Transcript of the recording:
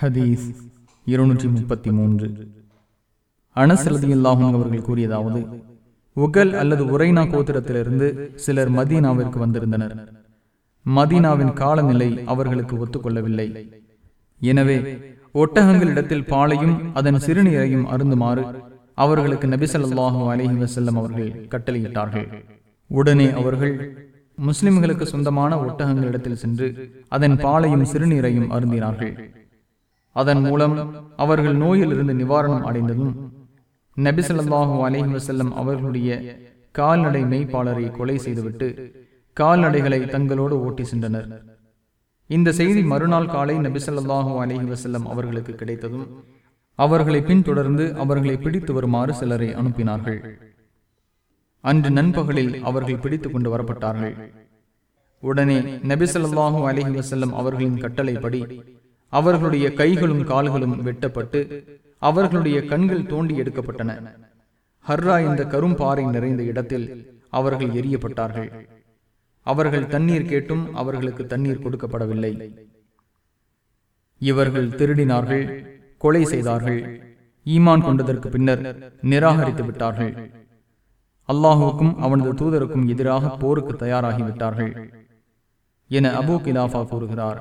ஹதீஸ் இருநூற்றி முப்பத்தி மூன்று. அனசரதி அல்லாஹும் அவர்கள் கூறியதாவது உகல் அல்லது உரைனா கோத்திரத்திலிருந்து சிலர் மதீனாவிற்கு வந்திருந்தனர். மதீனாவின் காலநிலை அவர்களுக்கு ஒத்துக்கொள்ளவில்லை. எனவே ஒட்டகங்களிடத்தில் பாலையும் அதன் சிறுநீரையும் அருந்துமாறு அவர்களுக்கு நபிசல்லாஹு அலஹி வசல்லம் அவர்கள் கட்டளையிட்டார்கள். உடனே அவர்கள் முஸ்லிம்களுக்கு சொந்தமான ஒட்டகங்களிடத்தில் சென்று அதன் பாலையும் சிறுநீரையும் அருந்தினார்கள். அதன் மூலம் அவர்கள் நோயிலிருந்து நிவாரணம் அடைந்ததும் நபிசல்லாஹு அலஹி வசல்லம் அவர்களுடைய கால்நடை மெய்ப்பாளரை கொலை செய்துவிட்டு கால்நடைகளை தங்களோடு ஓட்டி சென்றனர். இந்த செய்தி மறுநாள் காலை நபிசல்லாஹு அலஹி வசல்லம் அவர்களுக்கு கிடைத்ததும் அவர்களை பின்தொடர்ந்து அவர்களை பிடித்து வருமாறு சிலரை அனுப்பினார்கள். அன்று நண்பகலில் அவர்கள் பிடித்துக் கொண்டு வரப்பட்டார்கள். உடனே நபிசல்லாஹு அலஹி வசல்லம் அவர்களின் கட்டளைப்படி அவர்களுடைய கைகளும் கால்களும் வெட்டப்பட்டு அவர்களுடைய கண்கள் தோண்டி எடுக்கப்பட்டன. ஹர்ரா இந்த கரும்பாறை நிறைந்த இடத்தில் அவர்கள் எரியப்பட்டார்கள். அவர்கள் தண்ணீர் கேட்டும் அவர்களுக்கு தண்ணீர் கொடுக்கப்படவில்லை. இவர்கள் திருடினார்கள் கொலை செய்தார்கள். ஈமான் கொண்டதற்கு பின்னர் நிராகரித்து விட்டார்கள். அல்லாஹுக்கும் அவனது தூதருக்கும் எதிராக போருக்கு தயாராகிவிட்டார்கள் என அபு கிலாஃபா கூறுகிறார்.